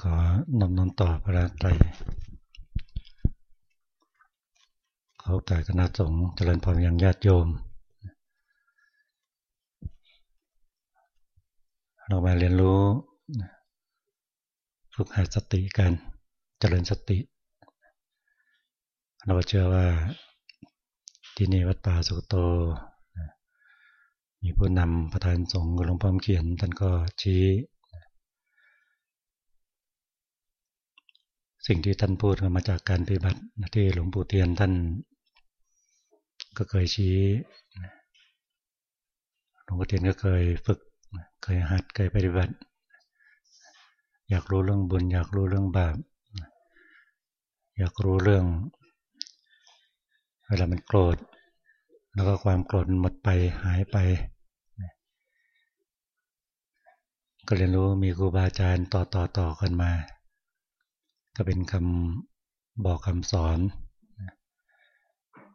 ขอนำนนต่อพระไตรเขาแต่คณะสงฆ์เจริญพรยังญาติโยม เรามาเรียนรู้ ฝึกหัดสติกัน เจริญสติ เราเชื่อว่าที่นี่วัดป่าสุโต มีผู้นำประธานสงฆ์หลวงพ่อเขียนท่านก็ชี้ สิ่งที่ท่านพูดมาจากการปฏิบัติที่หลวงปู่เทียนท่าน ก็เคยชี้หลวงปู่เทียนก็เคยฝึก เคยหัดเคยปฏิบัติ อยากรู้เรื่องบุญ อยากรู้เรื่องบาปอยากรู้เรื่องเวลามันโกรธ แล้วก็ความโกรธหมดไปหายไป ก็เรียนรู้มีครูบาอาจารย์ต่อต่อต่อกันมา ก็เป็นคำบอกคำสอน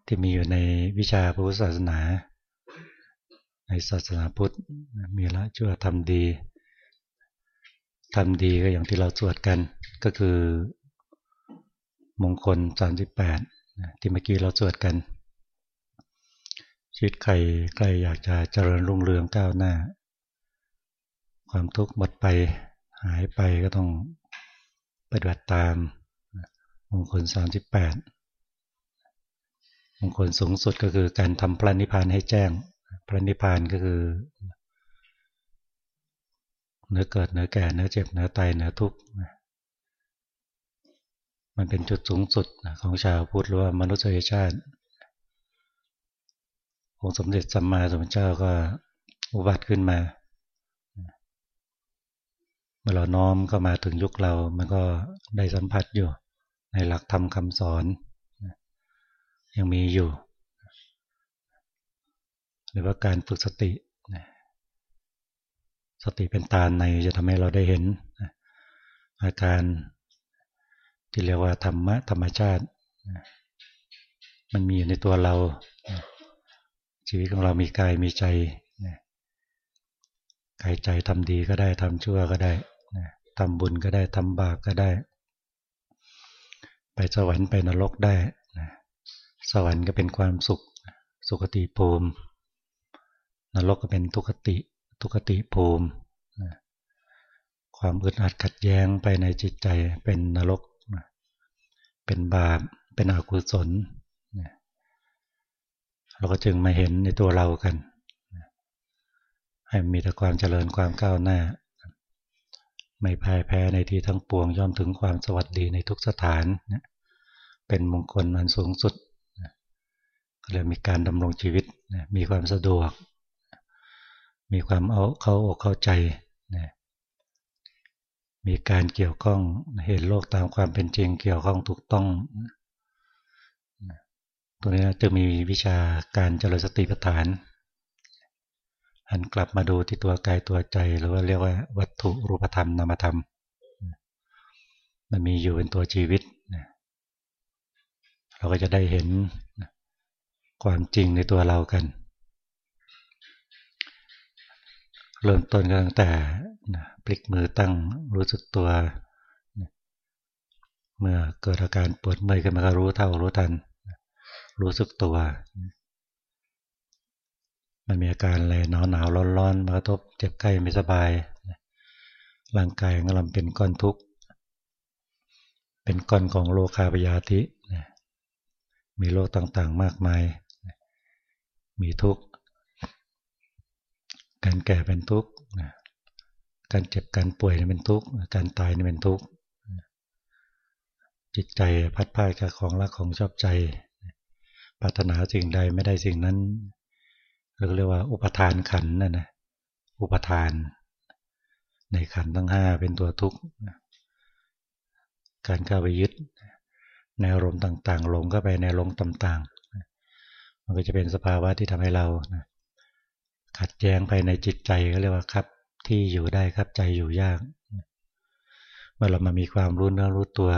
ที่มีอยู่ในวิชาพุทธศาสนา ในศาสนาพุทธมีละชั่วทำดีทำดีก็อย่างที่เราสวดกันก็คือมงคล 38 ที่เมื่อกี้เราสวดกัน ชีวิตใครใครอยากจะเจริญรุ่งเรืองก้าวหน้า ความทุกข์หมดไปหายไปก็ต้อง ปฏิบัติตามมงคล38มงคลสูงสุดก็คือการทำพระนิพพานให้แจ้ง พระนิพพานก็คือเนื้อเกิดเนื้อแก่เนื้อเจ็บเนื้อตายเนื้อทุกข์มันเป็นจุดสูงสุดของชาวพุทธหรือว่ามนุษยชาติองค์สมเด็จสัมมาสัมพุทธเจ้าก็อุบัติขึ้นมา เมื่อเราน้อมก็มาถึงยุคเรา มันก็ได้สัมผัสอยู่ ในหลักธรรมคำสอน ยังมีอยู่ หรือว่าการฝึกสติ สติเป็นตาในจะทำให้เราได้เห็น อาการที่เรียกว่าธรรมะธรรมชาติ มันมีอยู่ในตัวเรา ชีวิตของเรามีกายมีใจ กายใจทำดีก็ได้ทำชั่วก็ได้ทำบุญก็ได้ทำบาปก็ได้ ไปสวรรค์ไปนรกได้สวรรค์ก็เป็นความสุขสุขติภูมิ นรกก็เป็นทุกขติทุกขติภูมิ ความอึดอัดขัดแย้งไปในจิตใจเป็นนรก เป็นบาป เป็นอกุศล เราก็จึงมาเห็นในตัวเรากัน ให้มีแต่ความเจริญความก้าวหน้า ไม่พ่ายแพ้ในที่ทั้งปวงย่อมถึงความสวัสดีในทุกสถาน เป็นมงคลอันสูงสุดก็เลยมีการดำรงชีวิตมีความสะดวก มีความเอาเข้าอกเข้าใจ มีการเกี่ยวข้องเห็นโลกตามความเป็นจริงเกี่ยวข้องถูกต้องตัวนี้จะมีวิชาการเจริญสติปัฏฐาน หันกลับมาดูที่ตัวกายตัวใจ หรือว่าเรียกว่าวัตถุรูปธรรมนามธรรม มันมีอยู่เป็นตัวชีวิต เราก็จะได้เห็นความจริงในตัวเรากัน เริ่มต้นกันตั้งแต่พลิกมือตั้งรู้สึกตัว เมื่อเกิดอาการปวดเมื่อยขึ้นมาก็รู้เท่ารู้ทัน รู้สึกตัว มันมีอาการอะไรหนาวหนาวร้อนร้อนมากระทบเจ็บไข้ไม่สบาย ร่างกายของเราเป็นก้อนทุกข์ เป็นก้อนของโลคาปยาธิมีโรคต่างๆมากมาย มีทุกข์ การแก่เป็นทุกข์การเจ็บการป่วยเป็นทุกข์ การตายเป็นทุกข์ จิตใจพัดพาจากของรักของชอบใจ ปรารถนาสิ่งใดไม่ได้สิ่งนั้น เรียกว่าอุปทานขันนั่นนะอุปทาน ในขันทั้งห้าเป็นตัวทุกข์การเข้าไปยึดในอารมณ์ต่างๆลงก็ไปในลงต่างๆ มันก็จะเป็นสภาวะที่ทำให้เราขัดแย้งภายในจิตใจก็เรียกว่าครับที่อยู่ได้ครับใจอยู่ยากเมื่อเรามามีความรู้เนื้อรู้ตัว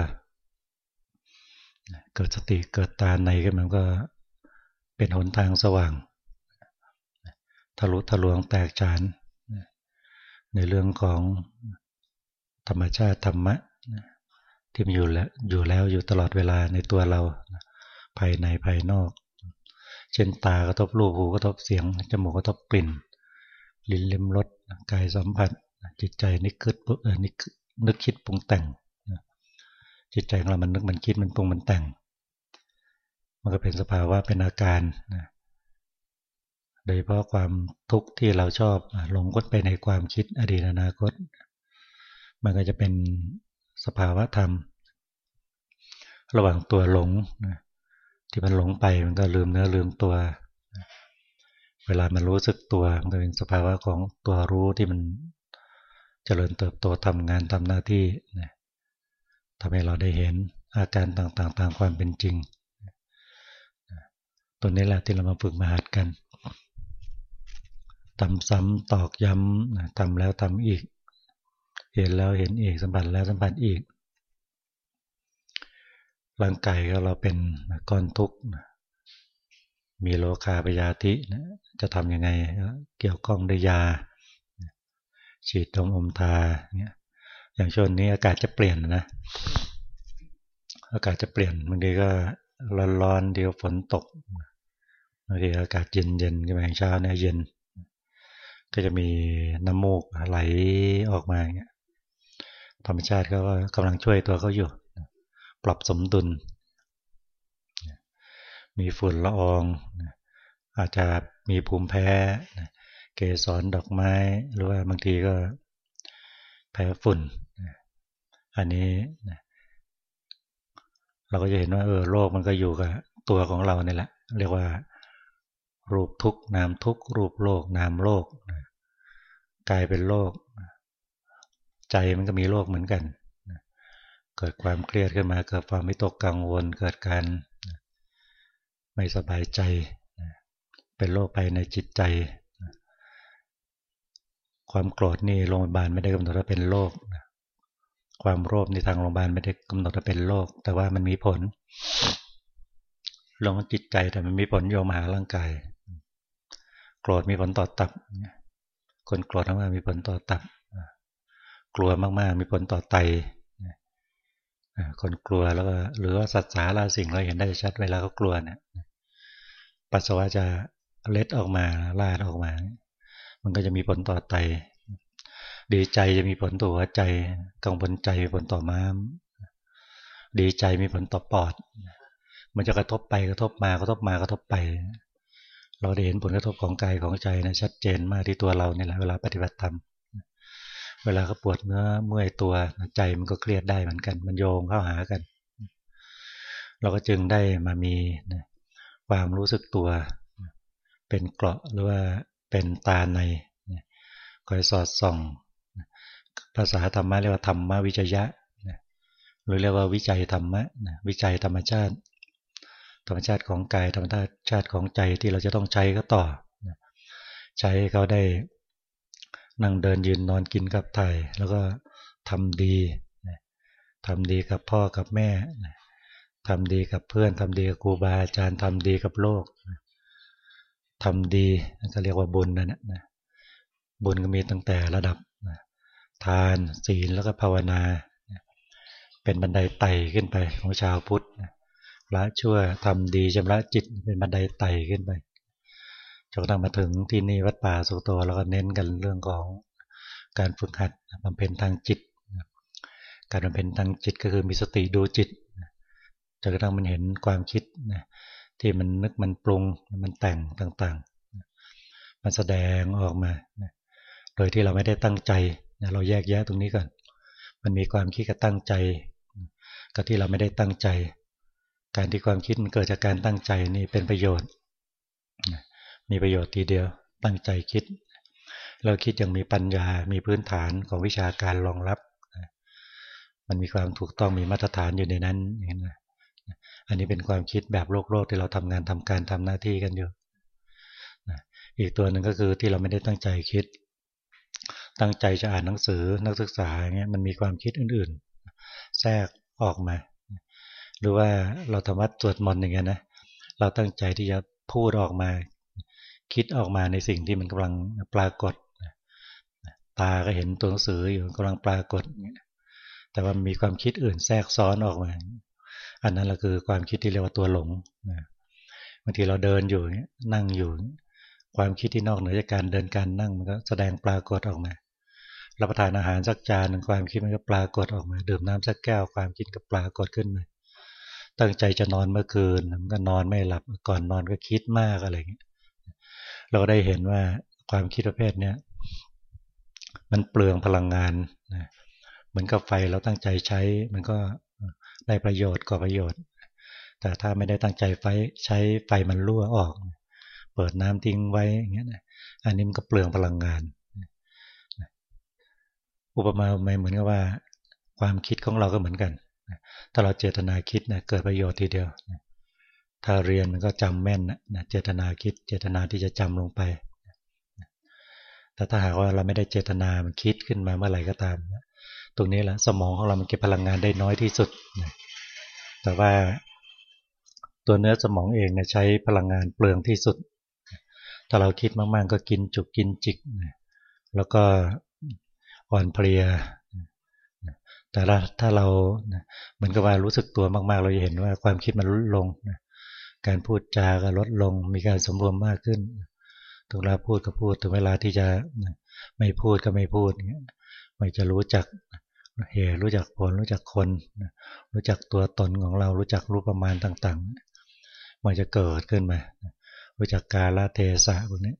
เกิดสติเกิดตาในก็มันก็เป็นหนทางสว่าง ทะลุทะลวงแตกฉานในเรื่องของธรรมชาติธรรมะที่มันอยู่แล้วอยู่แล้วอยู่ตลอดเวลาในตัวเรา ภายในภายนอก เช่นตากระทบรูปหูกระทบเสียง จมูกกระทบกลิ่น ลิ้นเล็มรสกายสัมผัส จิตใจนึกคิดเออนึกนึกคิดปรุงแต่ง จิตใจของเรามันนึกมันคิดมันปรุงมันแต่ง มันก็เป็นสภาวะเป็นอาการนะ โดยเพราะความทุกข์ที่เราชอบหลงกดไปในความคิดอดีตอนาคต มันก็จะเป็นสภาวะธรรม ระหว่างตัวหลงที่มันหลงไปมันก็ลืมเนื้อลืมตัว เวลามันรู้สึกตัวมันก็เป็นสภาวะของตัวรู้ที่มันเจริญเติบโตทำงานทำหน้าที่ทำให้เราได้เห็นอาการต่างๆตามความเป็นจริงตัวนี้แหละที่เรามาฝึกมาหัดกัน ทำซ้ำตอกย้ำทำแล้วทำอีก เห็นแล้วเห็นอีกสัมผัสแล้วสัมผัสอีกร่างกายก็เราเป็นก้อนทุกข์มีโลคาปยาธิจะทำยังไงเกี่ยวข้องด้วยยา ฉีดตรงอมทาเนี่ยอย่างช่วงนี้อากาศจะเปลี่ยนนะ อากาศจะเปลี่ยนบางทีก็ร้อนๆเดียวฝนตกบางทีอากาศเย็นๆก็แบ่งเช้าเนี่ยเย็น ก็จะมีน้ำมูกไหลออกมาอย่างเงี้ยธรรมชาติก็กำลังช่วยตัวเขาอยู่ ปรับสมดุล มีฝุ่นละออง อาจจะมีภูมิแพ้ เกสรดอกไม้ หรือว่าบางทีก็แพ้ฝุ่น อันนี้เราก็จะเห็นว่าเออโรคมันก็อยู่กับตัวของเราเนี่ยแหละ เรียกว่า รูปทุกนามทุกรูปโลกนามโลกกายเป็นโลก ใจมันก็มีโลกเหมือนกัน เกิดความเครียดขึ้นมาเกิดความไม่ตกกังวล เกิดการไม่สบายใจ เป็นโรคไปในจิตใจ ความโกรธนี่โรงพยาบาลไม่ได้กำหนดว่าเป็นโรคความโลภในทางโรงพยาบาลไม่ได้กำหนดว่าเป็นโรคแต่ว่ามันมีผลลงจิตใจแต่มันมีผลโยมหาร่างกาย โกรธมีผลต่อตับ คนโกรธมากมีผลต่อตับ กลัวมากๆมีผลต่อไต คนกลัวแล้วก็หรือว่าสัตว์สาราสิ่งเราเห็นได้ชัดเวลาเขากลัวเนี่ยปัสสาวะจะเล็ดออกมาลาดออกมา มันก็จะมีผลต่อไต ดีใจจะมีผลต่อหัวใจ กังวลใจมีผลต่อม้าม ดีใจมีผลต่อปอด มันจะกระทบไปกระทบมากระทบมากระทบไป เราได้เห็นผลกระทบของกายของใจนะชัดเจนมากที่ตัวเราเนี่ยแหละเวลาปฏิบัติธรรมเวลาเขาปวดเนื้อเมื่อยตัวใจมันก็เครียดได้เหมือนกัน มันโยงเข้าหากัน เราก็จึงได้มามีความรู้สึกตัว เป็นเกราะหรือว่าเป็นตาในคอยสอดส่อง ภาษาธรรมะเรียกว่าธรรมวิจยะหรือเรียกว่าวิจัยธรรมะวิจัยธรรมชาติ ธรรมชาติของกายธรรมชาติของใจที่เราจะต้องใช้ก็ต่อ ใช้เขาได้นั่งเดินยืนนอนกินกับไทยแล้วก็ทำดีทำดีกับพ่อกับแม่ทำดีกับเพื่อนทำดีกับครูบาอาจารย์ทำดีกับโลกทำดีก็เรียกว่าบุญนั่นนะบุญก็มีตั้งแต่ระดับทานศีลแล้วก็ภาวนา เป็นบันไดไต่ขึ้นไปของชาวพุทธ ละชั่วทำดีชำระจิตเป็นบันไดไต่ขึ้นไปจนกระทั่งมาถึงที่นี่วัดป่าสุโตเราก็เน้นกันเรื่องของการฝึกหัดบำเพ็ญทางจิต การบำเพ็ญทางจิตก็คือมีสติดูจิตจนกระทั่งมันเห็นความคิดที่มันนึกมันปรุงมันแต่งต่างๆ มันแสดงออกมาโดยที่เราไม่ได้ตั้งใจเราแยกแยะตรงนี้ก่อน มันมีความคิดกับตั้งใจ กับที่เราไม่ได้ตั้งใจ การที่ความคิดมันเกิดจากการตั้งใจนี่เป็นประโยชน์ มีประโยชน์ทีเดียว ตั้งใจคิด เราคิดอยังมีปัญญา มีพื้นฐานของวิชาการรองรับ มันมีความถูกต้องมีมาตรฐานอยู่ในนั้นเห็นไหมอันนี้เป็นความคิดแบบโลกโลกที่เราทำงานทำการทำหน้าที่กันอยู่ อีกตัวหนึ่งก็คือที่เราไม่ได้ตั้งใจคิด ตั้งใจจะอ่านหนังสือนักศึกษาอย่างเงี้ยมันมีความคิดอื่น ๆ แทรกออกมา หรือว่าเราทำวัดสวดมนต์อย่างเงี้ยนะเราตั้งใจที่จะพูดออกมา คิดออกมาในสิ่งที่มันกำลังปรากฏ ตาก็เห็นตัวหนังสืออยู่กำลังปรากฏ แต่ว่ามีความคิดอื่นแทรกซ้อนออกมา อันนั้นแหละคือความคิดที่เรียกว่าตัวหลงบางทีเราเดินอยู่นั่งอยู่ ความคิดที่นอกเหนือจากการเดินการนั่งมันก็แสดงปรากฏออกมารับประทานอาหารสักจานความคิดมันก็ปรากฏออกมา ดื่มน้ำสักแก้วความคิดก็ปรากฏขึ้นมา ตั้งใจจะนอนเมื่อคืนมันก็นอนไม่หลับก่อนนอนก็คิดมากอะไรอย่างเงี้ยเราก็ได้เห็นว่าความคิดประเภทเนี้ยมันเปลืองพลังงานนะเหมือนกับไฟเราตั้งใจใช้ มันก็ได้ประโยชน์ก่อประโยชน์ แต่ถ้าไม่ได้ตั้งใจไฟใช้ไฟมันรั่วออก เปิดน้ำทิ้งไว้อย่างเงี้ยนะอันนี้มันก็เปลืองพลังงาน อุปมาไม่เหมือนกับว่า ความคิดของเราก็เหมือนกัน ถ้าเราเจตนาคิดนะเกิดประโยชน์ทีเดียว ถ้าเรียนมันก็จำแม่นนะเจตนาคิด เจตนาที่จะจำลงไป แต่ถ้าหากว่าเราไม่ได้เจตนามันคิดขึ้นมาเมื่อไหร่ก็ตามตรงนี้แหละสมองของเรามันเก็บพลังงานได้น้อยที่สุดแต่ว่าตัวเนื้อสมองเองเนี่ยใช้พลังงานเปลืองที่สุด ถ้าเราคิดมากๆก็กินจุกกินจิกแล้วก็อ่อนเพลีย แต่ถ้าเราเหมือนกับว่ารู้สึกตัวมากๆ เราจะเห็นว่าความคิดมันลดลงการพูดจาก็ลดลง มีการสมรณ์มากขึ้นถึงเวลาพูดก็พูดถึงเวลาที่จะไม่พูดก็ไม่พูดไม่จะรู้จักเหตุรู้จักผลรู้จักคน รู้จักตัวตนของเรารู้จักรูปประมาณต่างๆ มันจะเกิดขึ้นมา รู้จักกาลเทศะพวกนี้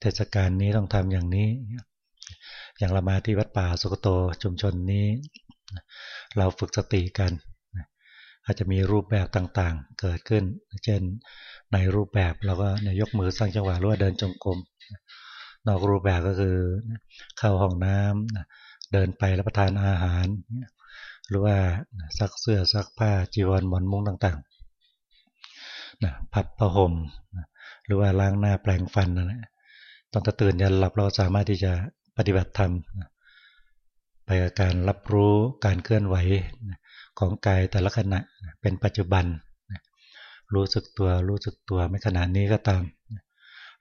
เทศกาลนี้ต้องทำอย่างนี้ อย่างเรามาที่วัดป่าสุกโตชุมชนนี้ เราฝึกสติกันอาจจะมีรูปแบบต่างๆ เกิดขึ้น เช่นในรูปแบบเราก็ยกมือสร้างจังหวะหรือว่าเดินจงกรมนอกรูปแบบก็คือเข้าห้องน้ำเดินไปรับประทานอาหาร หรือว่าซักเสื้อซักผ้าจีวรหมอนมุ้งต่างๆพับผ้าห่มหรือว่าล้างหน้าแปลงฟันนะตอนตื่นยันหลับเราสามารถที่จะ ปฏิบัติธรรมไปกับการรับรู้การเคลื่อนไหวของกายแต่ละขณะเป็นปัจจุบัน รู้สึกตัวรู้สึกตัวไม่ขนาดนี้ก็ตาม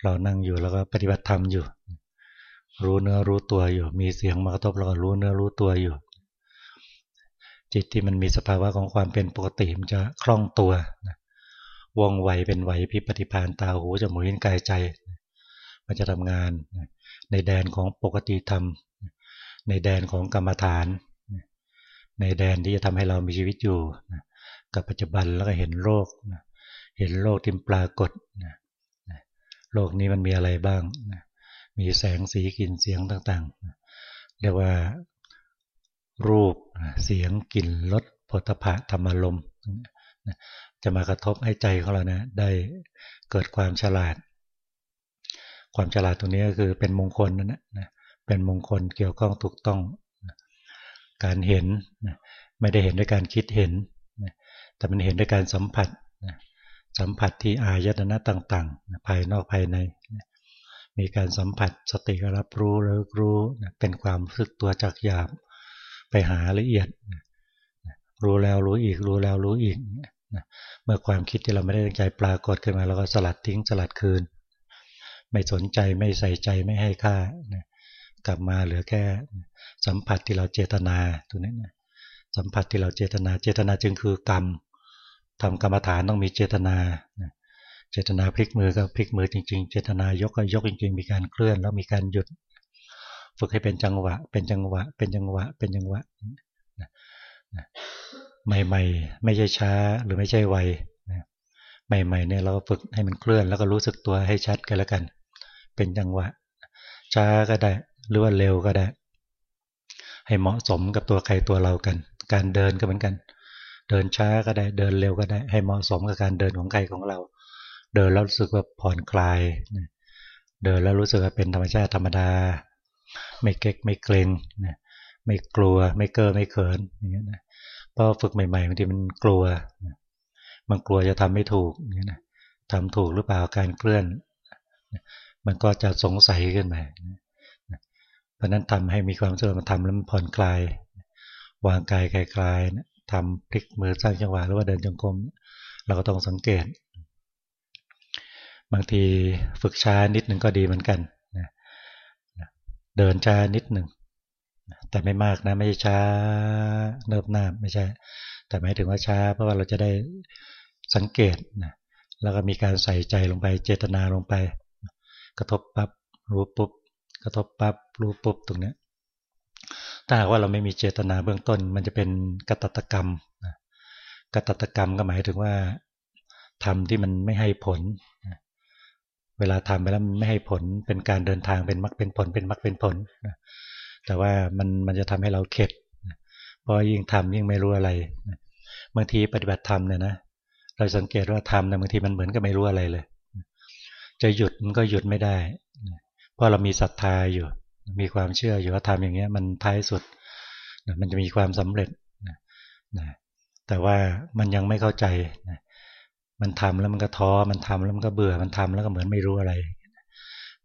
เรานั่งอยู่แล้วก็ปฏิบัติธรรมอยู่ รู้เนื้อรู้ตัวอยู่ มีเสียงมากระทบเราก็รู้เนื้อรู้ตัวอยู่ จิตที่มันมีสภาวะของความเป็นปกติมันจะคล่องตัวว่องไวเป็นไหวพิปฏิพานตาหูจมูกลิ้นกายใจ มันจะทำงาน ในแดนของปกติธรรม ในแดนของกรรมฐาน ในแดนที่จะทำให้เรามีชีวิตอยู่กับปัจจุบันแล้วก็เห็นโลกเห็นโลกที่ปรากฏโลกนี้มันมีอะไรบ้างมีแสงสีกลิ่นเสียงต่างๆเรียกว่ารูปเสียงกลิ่นรสผลิภะธรรมลมจะมากระทบให้ใจของเรานะได้เกิดความฉลาด ความฉลาดตรงนี้ก็คือเป็นมงคลนั่นนะเป็นมงคลเกี่ยวข้องถูกต้อง การเห็นไม่ได้เห็นด้วยการคิดเห็น แต่มันเห็นด้วยการสัมผัสสัมผัสที่อายตนะต่างๆ ภายนอกภายใน มีการสัมผัสสติรับรู้แล้วรู้เป็นความรู้สึกตัวจากหยาบไปหาละเอียด รู้แล้วรู้อีกรู้แล้วรู้อีก เมื่อความคิดที่เราไม่ได้ตั้งใจปรากฏขึ้นมาเราก็สลัดทิ้งสลัดคืน ไม่สนใจไม่ใส่ใจไม่ให้ค่ากลับมาเหลือแค่สัมผัสที่เราเจตนาตัวนี้นะสัมผัสที่เราเจตนาเจตนาจึงคือกรรมทำกรรมฐานต้องมีเจตนาเจตนาพลิกมือก็พลิกมือจริง ๆ เจตนายกก็ยกจริง ๆ มีการเคลื่อนแล้วมีการหยุด ฝึกให้เป็นจังหวะ เป็นจังหวะ เป็นจังหวะ เป็นจังหวะใหม่ๆ ไม่ใช่ช้าหรือไม่ใช่ไวใหม่ๆเนี่ยเราฝึกให้มันเคลื่อนแล้วก็รู้สึกตัวให้ชัดกันแล้วกัน เป็นจังหวะ ช้าก็ได้ หรือว่าเร็วก็ได้ ให้เหมาะสมกับตัวใครตัวเรากัน การเดินก็เหมือนกัน เดินช้าก็ได้ เดินเร็วก็ได้ ให้เหมาะสมกับการเดินของใครของเรา เดินแล้วรู้สึกว่าผ่อนคลาย เดินแล้วรู้สึกว่าเป็นธรรมชาติธรรมดา ไม่เก๊กไม่เกรงไม่กลัวไม่เก้อไม่เขินอย่างเงี้ยนะพราะฝึกใหม่ๆบางทีมันกลัว มันกลัวจะทำไม่ถูกอย่างเงี้ยนะทำถูกหรือเปล่าการเคลื่อน มันก็จะสงสัยขึ้นมาเพราะนั้นทำให้มีความสึกมันทำแล้วมันผ่อนคลาย วางกายคลายๆทำพลิกมือสร้างจังหวะหรือว่าเดินจงกรมเราก็ต้องสังเกต บางทีฝึกช้านิดหนึ่งก็ดีเหมือนกันเดินช้านิดหนึ่งแต่ไม่มากนะไม่ใช่ช้าเนิบหนาบไม่ใช่ แต่หมายถึงว่าช้า เพราะว่าเราจะได้สังเกตนะแล้วก็มีการใส่ใจลงไปเจตนาลงไป กระทบปับ๊บรู้ปุ๊บกระทบปับ๊บรู้ปุ๊บตรงนี้ถ้าหากว่าเราไม่มีเจตนาเบื้องต้น มันจะเป็นกตัตกรรมกตัตกรรมก็หมายถึงว่าทำที่มันไม่ให้ผล เวลาทำไปแล้วมันไม่ให้ผลเป็นการเดินทางเป็นมรรคเป็นผลเป็นมรรคเป็นผลแต่ว่ามันมันจะทำให้เราเข็ดเพราะยิ่งทำยิ่งไม่รู้อะไรบางทีปฏิบัติธรรมเนี่ยนะเราสังเกตว่าทำเนี่ยบางทีมันเหมือนกับไม่รู้อะไรเลย จะหยุดมันก็หยุดไม่ได้ เพราะเรามีศรัทธาอยู่ มีความเชื่ออยู่ว่าทำอย่างเงี้ยมันท้ายสุด มันจะมีความสำเร็จแต่ว่ามันยังไม่เข้าใจมันทำแล้วมันก็ท้อ มันทำแล้วมันก็เบื่อ มันทำแล้วก็เหมือนไม่รู้อะไร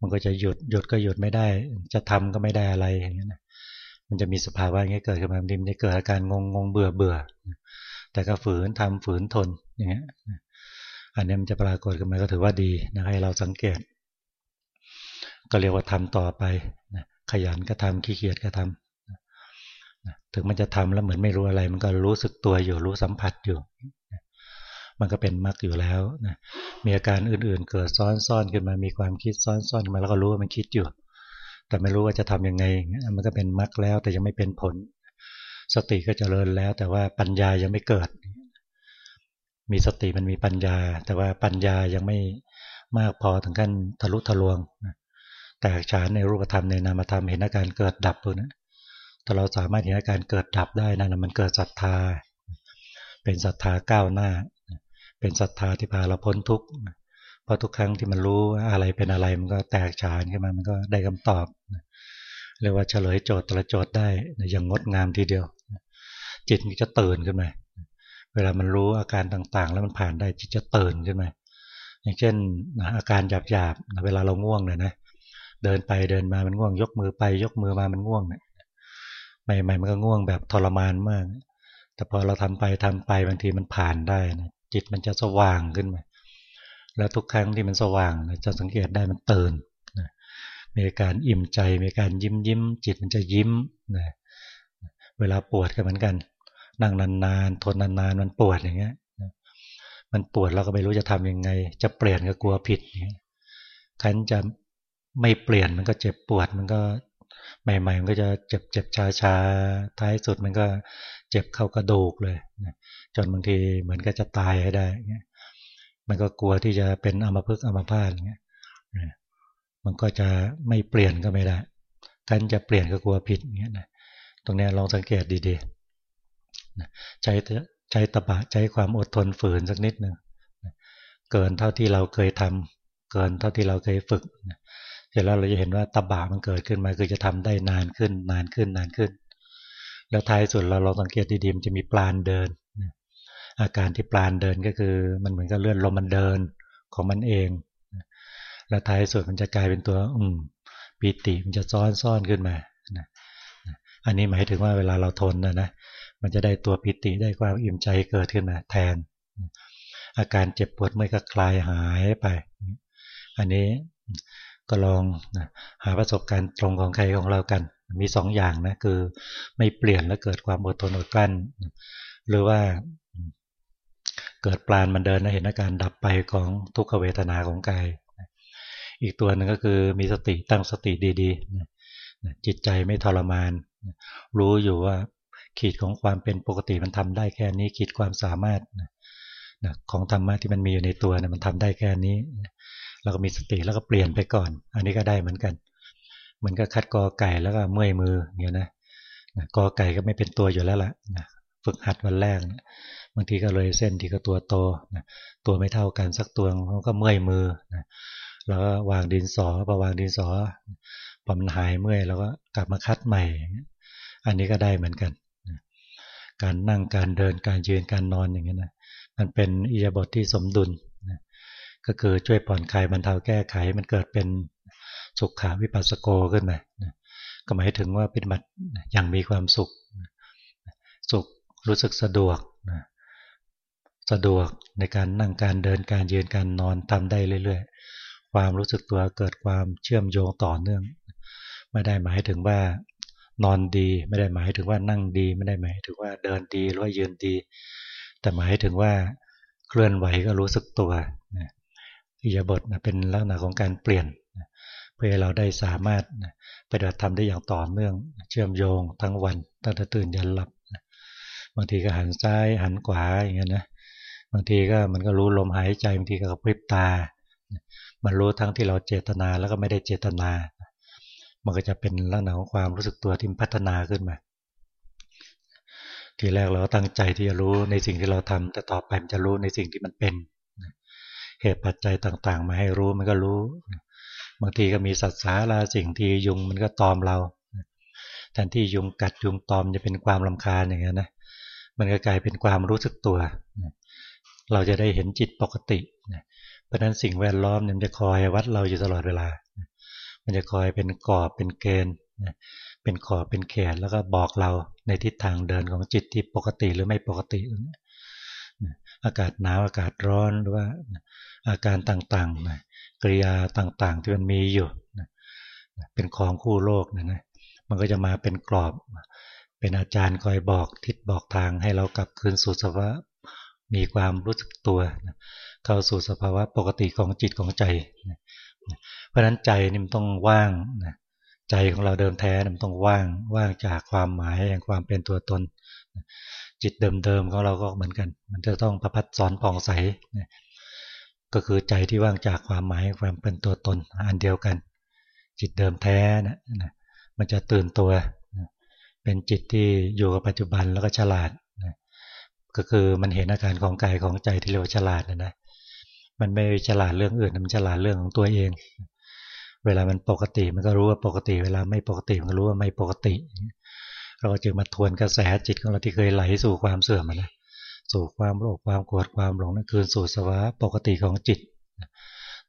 มันก็จะหยุด หยุดก็หยุดไม่ได้ จะทำก็ไม่ได้อะไรอย่างเงี้ยมันจะมีสภาวะอย่างเงี้ยเกิดขึ้นมาดิมจะเกิดอาการงงงงเบื่อเบื่อ แต่ก็ฝืนทำฝืนทนอย่างเงี้ย อันนี้มันจะปรากฏขึ้นมาก็ถือว่าดีนะให้เราสังเกต ก็เรียกว่าทำต่อไปขยันก็ทำขี้เกียจก็ทำถึงมันจะทำแล้วเหมือนไม่รู้อะไร มันก็รู้สึกตัวอยู่รู้สัมผัสอยู่ มันก็เป็นมรรคอยู่แล้วนะมีอาการอื่นๆ เกิดซ้อนซ่อนขึ้นมามีความคิดซ้อนซ่อนมาแล้วก็รู้ว่ามันคิดอยู่ แต่ไม่รู้ว่าจะทํำยังไง มันก็เป็นมรรคแล้วแต่ยังไม่เป็นผล สติก็จเจริญแล้ว แต่ว่าปัญญายังไม่เกิด มีสติมันมีปัญญา แต่ว่าปัญญายังไม่มากพอถึงขั้นทะลุทะลวงแต่ฉานในรูปธรรมในนามธรรมเห็นอาการเกิดดับตัวนะถ้าเราสามารถเห็นอาการเกิดดับได้นั่นมันเกิดศรัทธา เป็นศรัทธาก้าวหน้า เป็นศรัทธาที่พาเราพ้นทุกข์เพราะทุกครั้งที่มันรู้อะไรเป็นอะไรมันก็แตกฉานขึ้นมา มันก็ได้คำตอบเรียกว่าเฉลยโจทย์แต่ละโจทย์ได้อย่างงดงามทีเดียว จิตมันจะตื่นขึ้นมา เวลามันรู้อาการต่างๆ แล้วมันผ่านได้จิตจะตื่นขึ้นมาอย่างเช่นอาการหยาบๆเวลาเราง่วงเนี่ยนะเดินไปเดินมามันง่วง ยกมือไปยกมือมามันง่วงเนี่ยใหม่ๆมันก็ง่วงแบบทรมานมาก แต่พอเราทำไปทำไปบางทีมันผ่านได้นะจิตมันจะสว่างขึ้นมาแล้วทุกครั้งที่มันสว่างนะจะสังเกตได้มันตื่นนะมีการอิ่มใจมีการยิ้มยิ้มจิตมันจะยิ้มนะเวลาปวดก็เหมือนกัน นั่งนานๆทนนานๆมันปวดอย่างเงี้ยมันปวดเราก็ไม่รู้จะทํำยังไง จะเปลี่ยนก็กลัวผิดเนี่ยคันจะไม่เปลี่ยนมันก็เจ็บปวดมันก็ใหม่ๆมันก็จะเจ็บเจ็บชาชาท้ายสุดมันก็เจ็บเข้ากระดูกเลยจนบางทีเหมือนก็จะตายให้ได้มันก็กลัวที่จะเป็นอมพึกอมพาตเงี้ยมันก็จะไม่เปลี่ยนก็ไม่ได้การจะเปลี่ยนก็กลัวผิดเงี้ยนะตรงนี้ลองสังเกตดีๆ ใช้ใช้ตบะใช้ความอดทนฝืนสักนิดหนึ่งเกินเท่าที่เราเคยทำเกินเท่าที่เราเคยฝึกเสร็จแล้วเราจะเห็นว่าตบะมันเกิดขึ้นมาคือจะทำได้นานขึ้น นานขึ้นนานขึ้น แล้วท้ายสุดเราเราสังเกตดีๆมันจะมีปลานเดิน อาการที่ปลานเดินก็คือมันเหมือนกับเลื่อนลมมันเดินของมันเองแล้วท้ายสุดมันจะกลายเป็นตัวอืมปีติมันจะซ้อนซ่อนขึ้นมาอันนี้หมายถึงว่าเวลาเราทนนะนะ มันจะได้ตัวปิติได้ความอิ่มใจเกิดขึ้นมาแทน อาการเจ็บปวดเมื่อยก็คลายหายไป อันนี้ก็ลองหาประสบการณ์ตรงของใครของเรากัน มีสองอย่างนะคือไม่เปลี่ยนแล้วเกิดความอดทนอดกลั้น หรือว่าเกิดปลานมันเดินนะเห็นอาการดับไปของทุกขเวทนาของกายอีกตัวหนึ่งก็คือมีสติตั้งสติดีๆจิตใจไม่ทรมาน รู้อยู่ว่า ขีดของความเป็นปกติมันทำได้แค่นี้ ขีดความสามารถของธรรมะที่มันมีอยู่ในตัวมันทำได้แค่นี้เราก็มีสติแล้วก็เปลี่ยนไปก่อน อันนี้ก็ได้เหมือนกันเหมือนกับคัดกอไก่แล้วก็เมื่อยมืออย่างนี้นะกอไก่ก็ไม่เป็นตัวอยู่แล้วล่ะฝึกหัดวันแรกบางทีก็เลยเส้นที่ก็ตัวโตตัวไม่เท่ากันสักตัวเขาก็เมื่อยมือแล้วก็วางดินสอพอวางดินสอพอมันหายเมื่อยแล้วก็กลับมาคัดใหม่ อันนี้ก็ได้เหมือนกัน การนั่งการเดินการยืนการนอนอย่างนี้นะมันเป็นอิยาบทที่สมดุลก็คือช่วยผ่อนคลายบรรเทาแก้ไขมันเกิดเป็นสุขขาวิปัสสโกขึ้นมาก็หมายถึงว่าเป็นบัตอย่างมีความสุข สุขรู้สึกสะดวกสะดวกในการนั่งการเดินการยืนการนอนทำได้เรื่อย ๆ ความรู้สึกตัวเกิดความเชื่อมโยงต่อเนื่อง ไม่ได้หมายถึงว่า นอนดีไม่ได้หมายถึงว่านั่งดีไม่ได้หมายถึงว่าเดินดีหรือว่ายืนดี แต่หมายถึงว่าเคลื่อนไหวก็รู้สึกตัวอิยาบทเป็นลักษณะของการเปลี่ยนเพื่อเราได้สามารถปฏิบัติธรรมได้อย่างต่อเนื่อง เชื่อมโยงทั้งวันตั้งแต่ตื่นยันหลับบางทีก็หันซ้ายหันขวาอย่างเงี้ยนะบางทีก็มันก็รู้ลมหายใจบางทีก็กระพริบตา มันรู้ทั้งที่เราเจตนาแล้วก็ไม่ได้เจตนา มันก็จะเป็นลักษณะของความรู้สึกตัวที่พัฒนาขึ้นมา ทีแรกเราตั้งใจที่จะรู้ในสิ่งที่เราทำแต่ต่อไปมันจะรู้ในสิ่งที่มันเป็น เหตุปัจจัยต่าง ๆ มาให้รู้มันก็รู้ บางทีก็มีสัตว์สาราสิ่งที่ยุงมันก็ตอมเรา แทนที่ยุงกัดยุงตอมจะเป็นความลำคาญอย่างเงี้นะ มันก็กลายเป็นความรู้สึกตัว เราจะได้เห็นจิตปกติ เพราะนั้นสิ่งแวดล้อมมันจะคอยวัดเราอยู่ตลอดเวลา มันจะคอยเป็นกรอบเป็นเกณฑ์เป็นขอบเป็นแขนแล้วก็บอกเราในทิศทางเดินของจิตที่ปกติหรือไม่ปกติอากาศหนาวอากาศร้อนหรือว่าอาการต่างๆกริยาต่างๆ ที่มันมีอยู่เป็นของคู่โลกนะมันก็จะมาเป็นกรอบ เป็นอาจารย์คอยบอกทิศบอกทางให้เรากลับคืนสู่สภาวะมีความรู้สึกตัว เข้าสู่สภาวะปกติของจิตของใจ เพราะฉะนั้นใจนี่มันต้องว่างใจของเราเดิมแท้มันต้องว่างว่างจากความหมายแห่งความเป็นตัวตน จิตเดิมๆของเราก็เหมือนกัน มันจะต้องประพัดสอนผ่องใสก็คือใจที่ว่างจากความหมายความเป็นตัวตนอันเดียวกัน จิตเดิมแท้นะมันจะตื่นตัวเป็นจิตที่อยู่กับปัจจุบันแล้วก็ฉลาดนะก็คือมันเห็นอาการของกายของใจที่เรียกว่าฉลาดนะนะ มันไม่ฉลาดเรื่องอื่น มันฉลาดเรื่องของตัวเอง เวลามันปกติมันก็รู้ว่าปกติ เวลาไม่ปกติมันก็รู้ว่าไม่ปกติ เราก็จึงมาทวนกระแสจิตของเราที่เคยไหลสู่ความเสื่อมนะสู่ความโลภความโกรธความหลงนั่นคือสู่สภาวะปกติของจิต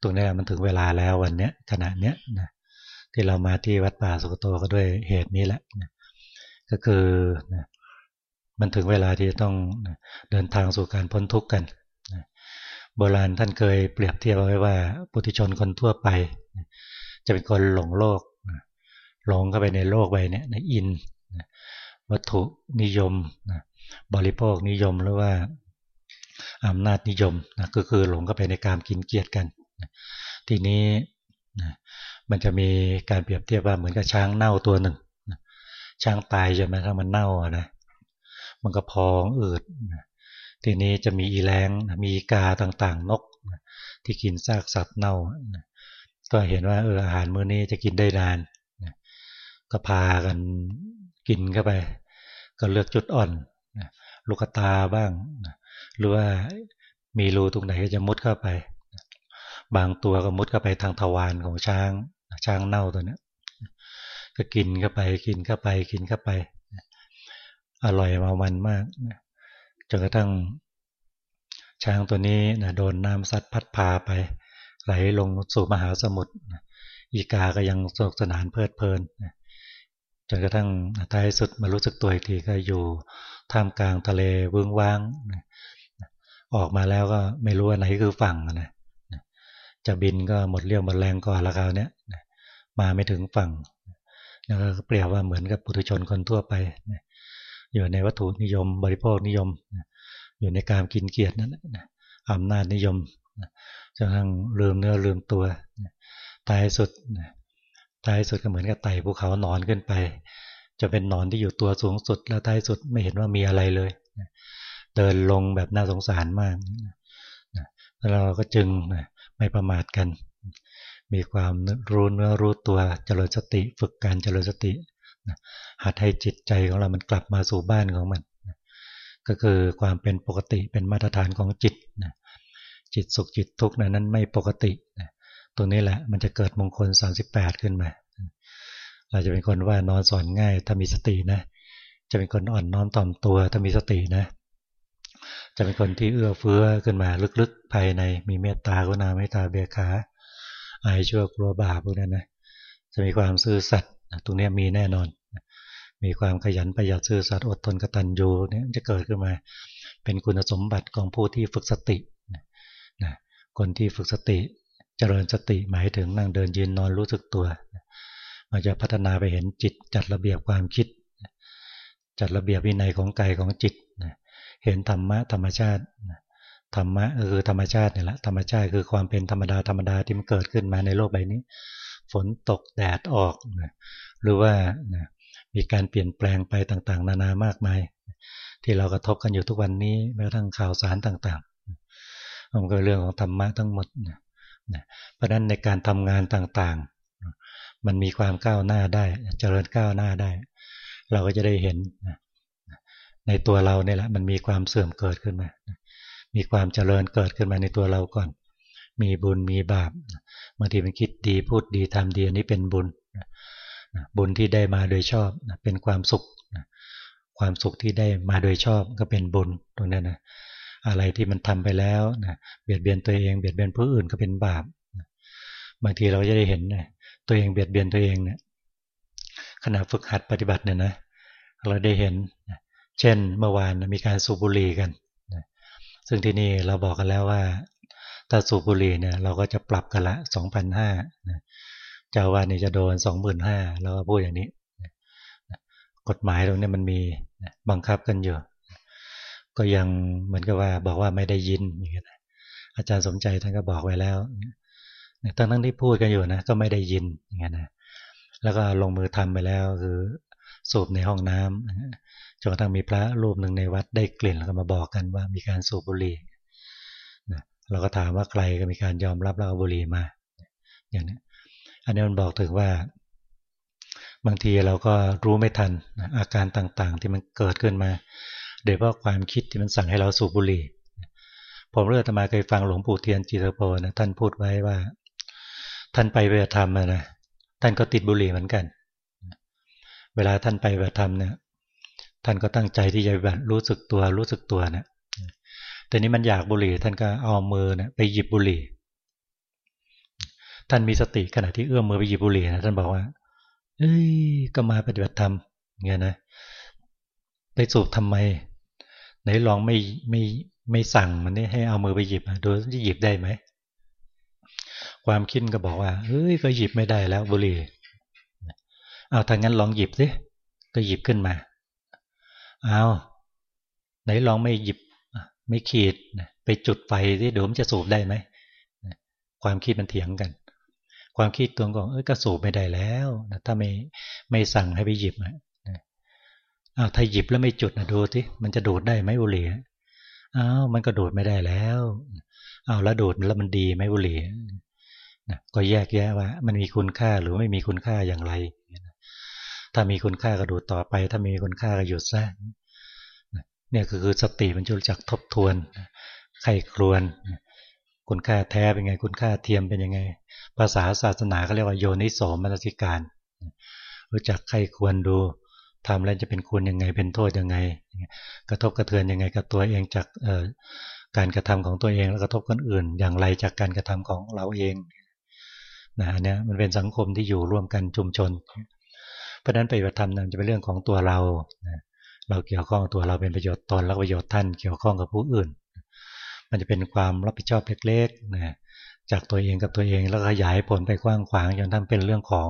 ตรงนี้มันถึงเวลาแล้ววันเนี้ยขณะเนี้ยนะที่เรามาที่วัดป่าสุกโตก็ด้วยเหตุนี้แหละนะก็คือมันถึงเวลาที่ต้องเดินทางสู่การพ้นทุกข์กัน โบราณท่านเคยเปรียบเทียบไว้ว่าปุถุชนคนทั่วไป จะเป็นคนหลงโลกหลงเข้าไปในโลกไปเนี่ยในอินวัตถุนิยมบริโภคนิยมหรือว่าอำนาจนิยมนะก็คือหลงเข้าไปในการกินเกียรติกัน ทีนี้มันจะมีการเปรียบเทียบว่าเหมือนกับช้างเน่าตัวหนึ่งช้างตายใช่ไหมถ้ามันเน่านะมันก็พองอืด ทีนี้จะมีอีแรงมีกาต่างๆ นก ที่กินซากสัตว์เน่า ก็เห็นว่าเอออาหารมื้อนี้จะกินได้นานก็พากันกินเข้าไป ก็เลือกจุดอ่อนลูกตาบ้าง หรือว่ามีรูตรงไหนก็จะมุดเข้าไป บางตัวก็มุดเข้าไปทางทวารของช้าง ช้างเน่าตัวนี้ก็กินเข้าไปกินเข้าไปกินเข้าไป อร่อยมาวันมาก จนกระทั่งช้างตัวนี้นะโดนน้ำซัดพัดพาไป ไหลลงสู่มหาสมุทรอีกาก็ยังสนุกสนานเพลิดเพลินจนกระทั่งท้ายสุดมารู้สึกตัวอีกทีก็อยู่ท่ามกลางทะเลเวิ้งว้างออกมาแล้วก็ไม่รู้ว่าไหนคือฝั่งนะจะบินก็หมดเรี่ยวหมดแรงก่อนละคราวนี้มาไม่ถึงฝั่งแล้วก็เปรียบว่าเหมือนกับปุถุชนคนทั่วไป อยู่ในวัตถุนิยม บริโภคนิยม อยู่ในการกินเกียรตินั้นอำนาจนิยมจนทั้งลืมเนื้อลืมตัวตายสุดตายสุดก็เหมือนกับไต่ภูเขาหนอนขึ้นไป จะเป็นหนอนที่อยู่ตัวสูงสุด แล้วท้ายสุดไม่เห็นว่ามีอะไรเลยเดินลงแบบน่าสงสารมากแล้วเราก็จึงไม่ประมาทกัน มีความรู้เนื้อรู้ตัวเจริญสติ ฝึกการเจริญสติ หัดให้จิตใจของเรามันกลับมาสู่บ้านของมัน ก็คือความเป็นปกติเป็นมาตรฐานของจิตจิตสุขจิตทุกข์นั้นไม่ปกติตรงนี้แหละมันจะเกิดมงคล 38 ขึ้นมา เราจะเป็นคนว่านอนสอนง่ายถ้ามีสตินะ จะเป็นคนอ่อนน้อมถ่อมตัวถ้ามีสตินะ จะเป็นคนที่เอื้อเฟื้อขึ้นมาลึกๆภายในมีเมตตากรุณาเมตตาเบียขาอายชั่วกลัวบาปพวกนั้นนะจะมีความซื่อสัตย์ตรงนี้มีแน่นอน มีความขยันประหยัดซื่อสัตย์อดทนกตัญญูเนี่ยจะเกิดขึ้นมา เป็นคุณสมบัติของผู้ที่ฝึกสตินะคนที่ฝึกสติเจริญสติหมายถึงนั่งเดินยืนนอนรู้สึกตัว มันจะพัฒนาไปเห็นจิตจัดระเบียบความคิด จัดระเบียบวินัยของกายของจิต เห็นธรรมะธรรมชาติธรรมะคือธรรมชาตินี่แหละธรรมชาติคือความเป็นธรรมดาธรรมดาที่มันเกิดขึ้นมาในโลกใบนี้ ฝนตกแดดออก หรือว่า มีการเปลี่ยนแปลงไปต่างๆ นานามากมาย ที่เรากระทบกันอยู่ทุกวันนี้แม้กระทั่งข่าวสารต่างๆมันก็เรื่องของธรรมะทั้งหมดเพราะฉะนั้นในการทำงานต่างๆ มันมีความก้าวหน้าได้ เจริญก้าวหน้าได้ เราก็จะได้เห็นในตัวเราเนี่ยแหละมันมีความเสื่อมเกิดขึ้นมา มีความเจริญเกิดขึ้นมาในตัวเราก่อน มีบุญมีบาปบางทีมันคิดดีพูดดีทำดีอันนี้เป็นบุญ บุญที่ได้มาโดยชอบเป็นความสุขความสุขที่ได้มาโดยชอบก็เป็นบุญตรงนั้นนะอะไรที่มันทำไปแล้วนะเบียดเบียนตัวเองเบียดเบียนผู้อื่นก็เป็นบาปบางทีเราจะได้เห็นนะตัวเองเบียดเบียนตัวเองเนี่ยขณะฝึกหัดปฏิบัติเนี่ยนะเราได้เห็น เช่นเมื่อวานมีการสูบบุหรี่กันซึ่งที่นี่เราบอกกันแล้วว่าถ้าสูบบุหรี่เนี่ยเราก็จะปรับกันละสองพันห้า เจ้าว่านี่จะโดนสองหมื่นห้าเราก็พูดอย่างนี้ กฎหมายตรงนี้มันมีบังคับกันอยู่ ก็ยังเหมือนกับว่าบอกว่าไม่ได้ยินอย่างเงี้ยอาจารย์สมใจท่านก็บอกไว้แล้วทั้งทั้งที่พูดกันอยู่นะก็ไม่ได้ยินอย่างเงี้ยนะแล้วก็ลงมือทำไปแล้วคือสูบในห้องน้ำจนกระทั่งมีพระรูปหนึ่งในวัดได้กลิ่นแล้วก็มาบอกกันว่ามีการสูบบุหรี่นะเราก็ถามว่าใครก็มีการยอมรับเอาบุหรี่มา อย่างนี้ อันนี้มันบอกถึงว่า บางทีเราก็รู้ไม่ทันอาการต่างๆ ที่มันเกิดขึ้นมาโดยเพราะความคิดที่มันสั่งให้เราสูบบุหรี่ผมเรื่องธรรมาเคยฟังหลวงปู่เทียนจิตโพนะท่านพูดไว้ว่า ท่านไปเวทธรรมนะท่านก็ติดบุหรี่เหมือนกัน เวลาท่านไปเวทธรรมเนี่ยท่านก็ตั้งใจที่จะแบบรู้สึกตัวรู้สึกตัวนะแต่นี้มันอยากบุหรี่ ท่านก็เอามือนะไปหยิบบุหรี่ ท่านมีสติขณะที่เอื้อมมือไปหยิบบุหรี่นะท่านบอกว่า เอ้ยก็มาปฏิบัติธรรมเงี้ยนะไปสูบทำไม ไหนลองไม่ไม่ไม่สั่งมันนี่ให้เอามือไปหยิบดูจะหยิบได้ไหมความคิดก็บอกว่าเฮ้ยก็หยิบไม่ได้แล้วบุหรี่เอาทางั้นลองหยิบสิก็หยิบขึ้นมาเอาไหนลองไม่หยิบไม่ขีดไปจุดไฟสิดูมันจะสูบได้ไหมความคิดมันเถียงกัน ความคิดตัวกองเอ้ยก็สูบไม่ได้แล้วนะถ้าไม่ไม่สั่งให้ไปหยิบนะอ้าวถ้าหยิบแล้วไม่จุดนะดูสิมันจะดูดได้ไหมบุหรี่อ้าวมันก็ดูดไม่ได้แล้วอ้าวแล้วดูดแล้วมันดีไหมบุหรี่นะก็แยกแยะว่า มันมีคุณค่าหรือไม่มีคุณค่าอย่างไร ถ้ามีคุณค่าก็ดูดต่อไป ถ้ามีคุณค่าก็หยุดซะเนี่ยคือสติมันจะรู้จักทบทวนไข้ครวน คุณค่าแท้เป็นไง คุณค่าเทียมเป็นยังไง ภาษาศาสนาเขาเรียกว่าโยนิโสมนสิการ รู้จักใครควรดูทำแล้วจะเป็นคุณยังไงเป็นโทษยังไง กระทบกระเทือนยังไงกับตัวเองจากการกระทำของตัวเองแล้วกระทบคนอื่น อย่างไรจากการกระทำของเราเองนะอันนี้มันเป็นสังคมที่อยู่ร่วมกันชุมชน เพราะนั้นปฏิบัติธรรมนั้นจะเป็นเรื่องของตัวเรา เราเกี่ยวข้องตัวเราเป็นประโยชน์ตนและประโยชน์ท่านเกี่ยวข้องกับผู้อื่น มันจะเป็นความรับผิดชอบเล็กๆนะจากตัวเองกับตัวเองแล้วขยายผลไปกว้างขวางจนทำเป็นเรื่องของ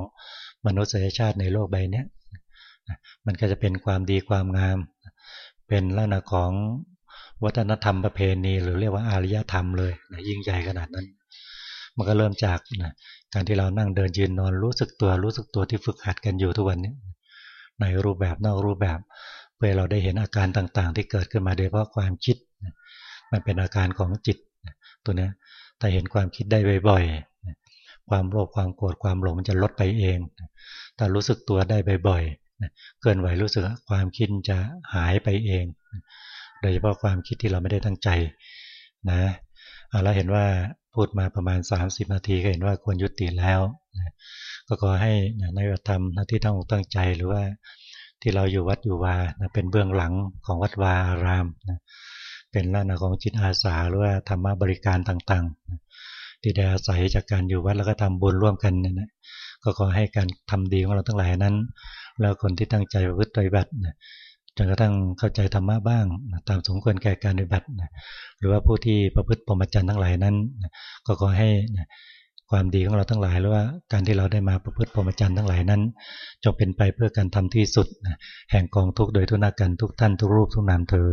มนุษยชาติในโลกใบนี้มันก็จะเป็นความดีความงาม เป็นลักษณะของวัฒนธรรมประเพณี หรือเรียกว่าอารยธรรมเลยนะยิ่งใหญ่ขนาดนั้น มันก็เริ่มจากนะการที่เรานั่งเดินยืนนอนรู้สึกตัวรู้สึกตัวที่ฝึกหัดกันอยู่ทุกวันนี้ ในรูปแบบนอกรูปแบบเพื่อเราได้เห็นอาการต่างๆ ที่เกิดขึ้นมาโดยเพราะความคิด มันเป็นอาการของจิต ตัวนี้ถ้าเห็นความคิดได้บ่อยๆ ความโลภความโกรธความหลงมันจะลดไปเองถ้ารู้สึกตัวได้บ่อยๆ เกินไหวรู้สึกความคิดจะหายไปเอง โดยเฉพาะความคิดที่เราไม่ได้ตั้งใจนะเราเห็นว่าพูดมาประมาณ 30 นาทีก็เห็นว่าควรยุติแล้วก็ขอให้ในวัฒธรรมที่ตั้งตั้งใจหรือว่าที่เราอยู่วัดอยู่วาเป็นเบื้องหลังของวัดวาอารามนะ เป็นลักษณะของจิตอาสาหรือว่าธรรมบริการต่างๆ ที่ได้อาศัยจากการอยู่วัดแล้วก็ทำบุญร่วมกันเนี่ยนะก็ขอให้การทำดีของเราทั้งหลายนั้น แล้วคนที่ตั้งใจประพฤติปฏิบัติจนกระทั่งเข้าใจธรรมะบ้าง ตามสมควรแก่การปฏิบัติหรือว่าผู้ที่ประพฤติปรมจันทร์ทั้งหลายนั้น ก็ขอให้ความดีของเราทั้งหลายหรือว่าการที่เราได้มาประพฤติพรหมจรรย์ทั้งหลายนั้นจงเป็นไปเพื่อการทำที่สุดแห่งกองทุกโดยทุนากันทุกท่านทุกรูปทุกนามเธอ